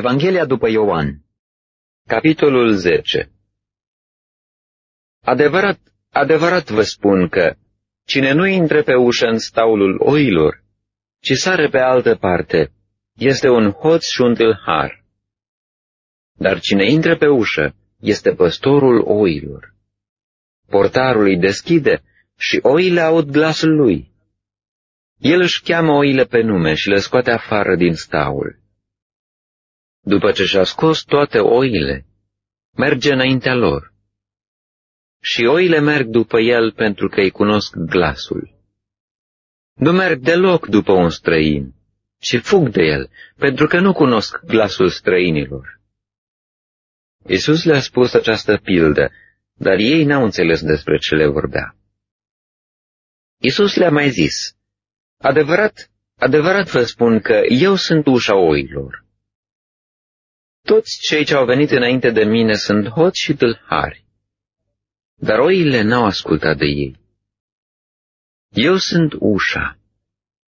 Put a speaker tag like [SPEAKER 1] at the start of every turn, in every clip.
[SPEAKER 1] Evanghelia după Ioan Capitolul 10 Adevărat, adevărat vă spun că cine nu intre pe ușă în staulul oilor, ci sare pe altă parte, este un hoț și un tâlhar. Dar cine intră pe ușă este păstorul oilor. Portarul îi deschide și oile aud glasul lui. El își cheamă oile pe nume și le scoate afară din staul. După ce și-a scos toate oile, merge înaintea lor. Și oile merg după el pentru că îi cunosc glasul. Nu merg deloc după un străin, ci fug de el, pentru că nu cunosc glasul străinilor. Isus le-a spus această pildă, dar ei n-au înțeles despre ce le vorbea. Isus le-a mai zis, Adevărat, adevărat vă spun că eu sunt ușa oilor. Toți cei ce au venit înainte de mine sunt hoți și tâlhari, dar oile n-au ascultat de ei. Eu sunt ușa.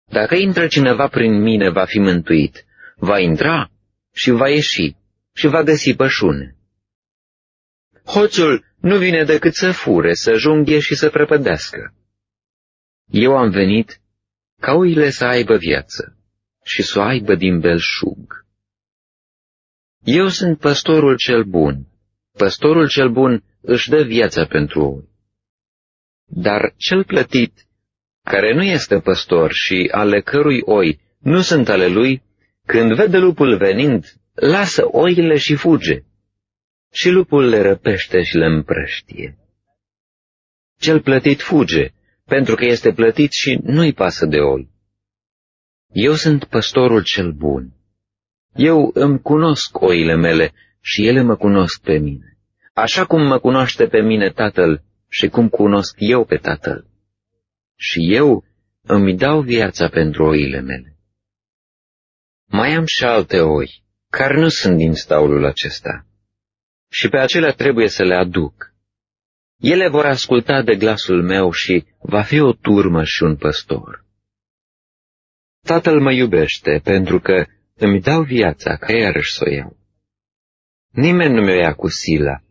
[SPEAKER 1] Dacă intră cineva prin mine, va fi mântuit, va intra și va ieși și va găsi pășune. Hoțul nu vine decât să fure, să junghe și să prăpădească. Eu am venit ca oile să aibă viață și să o aibă din belșug. Eu sunt păstorul cel bun. Păstorul cel bun își dă viața pentru oi. Dar cel plătit, care nu este păstor și ale cărui oi nu sunt ale lui, când vede lupul venind, lasă oile și fuge. Și lupul le răpește și le împrăștie. Cel plătit fuge, pentru că este plătit și nu-i pasă de oi. Eu sunt păstorul cel bun. Eu îmi cunosc oile mele și ele mă cunosc pe mine, așa cum mă cunoaște pe mine Tatăl și cum cunosc eu pe Tatăl. Și eu îmi dau viața pentru oile mele. Mai am și alte oi, care nu sunt din staulul acesta, și pe acelea trebuie să le aduc. Ele vor asculta de glasul meu și va fi o turmă și un păstor. Tatăl mă iubește pentru că îmi dau viața ca iarăși să o iau. Nimeni nu mi-o ia cu sila,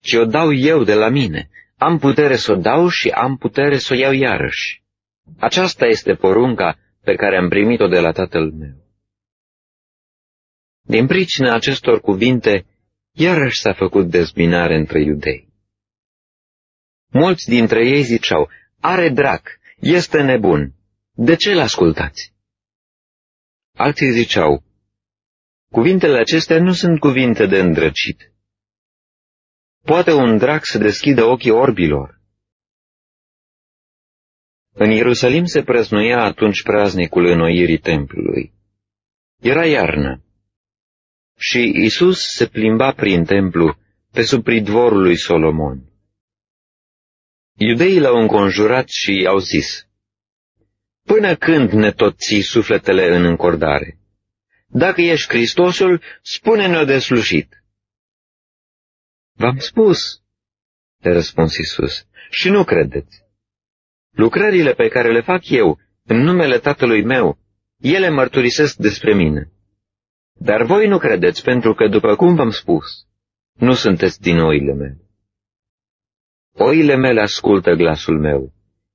[SPEAKER 1] ci o dau eu de la mine. Am putere să o dau și am putere să o iau iarăși. Aceasta este porunca pe care am primit-o de la tatăl meu. Din pricina acestor cuvinte, iarăși s-a făcut dezbinare între iudei. Mulți dintre ei ziceau, are drac, este nebun, de ce l-ascultați? Alții ziceau, cuvintele acestea nu sunt cuvinte de îndrăcit. Poate un drac să deschidă ochii orbilor. În Ierusalim se prăznuia atunci praznicul înnoirii templului. Era iarnă și Isus se plimba prin templu pe sub pridvorul lui Solomon. Iudeii l-au înconjurat și i-au zis, Până când ne tot ții sufletele în încordare? Dacă ești Hristosul, spune-ne-o de slușit. V-am spus, le răspuns Iisus, și nu credeți. Lucrările pe care le fac eu, în numele Tatălui meu, ele mărturisesc despre mine. Dar voi nu credeți, pentru că, după cum v-am spus, nu sunteți din oile mele. Oile mele ascultă glasul meu.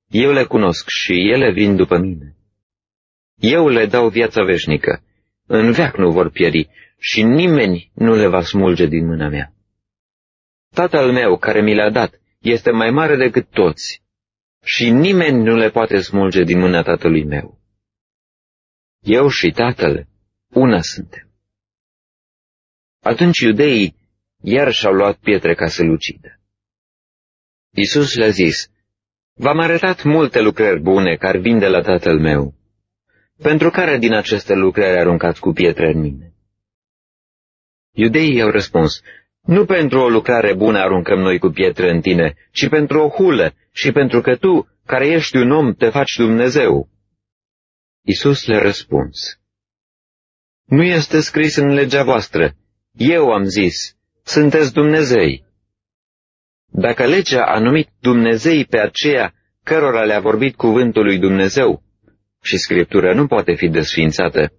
[SPEAKER 1] Eu le cunosc și ele vin după mine. Eu le dau viața veșnică. În veac nu vor pieri și nimeni nu le va smulge din mâna mea. Tatăl meu, care mi le-a dat, este mai mare decât toți și nimeni nu le poate smulge din mâna tatălui meu. Eu și tatăl, una suntem. Atunci iudeii iar și-au luat pietre ca să-l ucidă. Iisus le-a zis, V-am arătat multe lucrări bune care vin de la tatăl meu. Pentru care din aceste lucrări aruncați cu pietre în mine? Iudeii au răspuns, nu pentru o lucrare bună aruncăm noi cu pietre în tine, ci pentru o hulă și pentru că tu, care ești un om, te faci Dumnezeu. Isus le răspuns, Nu este scris în legea voastră. Eu am zis, sunteți Dumnezei. Dacă legea a numit Dumnezei pe aceea cărora le-a vorbit cuvântul lui Dumnezeu și Scriptura nu poate fi desfințată,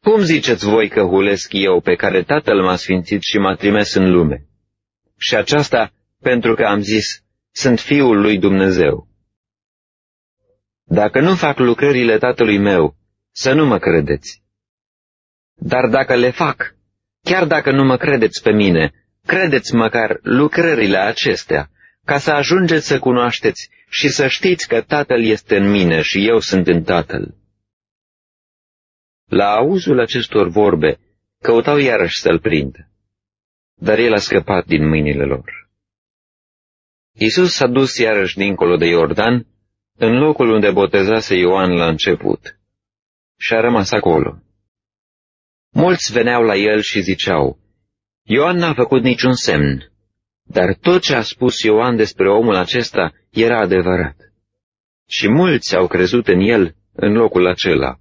[SPEAKER 1] Cum ziceți voi că hulesc eu pe care Tatăl m-a sfințit și m-a trimis în lume? Și aceasta pentru că am zis, sunt Fiul lui Dumnezeu. Dacă nu fac lucrările Tatălui meu, să nu mă credeți. Dar dacă le fac, chiar dacă nu mă credeți pe mine, credeți măcar lucrările acestea, ca să ajungeți să cunoașteți și să știți că Tatăl este în mine și eu sunt în Tatăl. La auzul acestor vorbe, căutau iarăși să-l prindă, dar el a scăpat din mâinile lor. Iisus s-a dus iarăși dincolo de Iordan, în locul unde botezase Ioan la început, și a rămas acolo. Mulți veneau la el și ziceau, Ioan n-a făcut niciun semn, dar tot ce a spus Ioan despre omul acesta era adevărat. Și mulți au crezut în el în locul acela.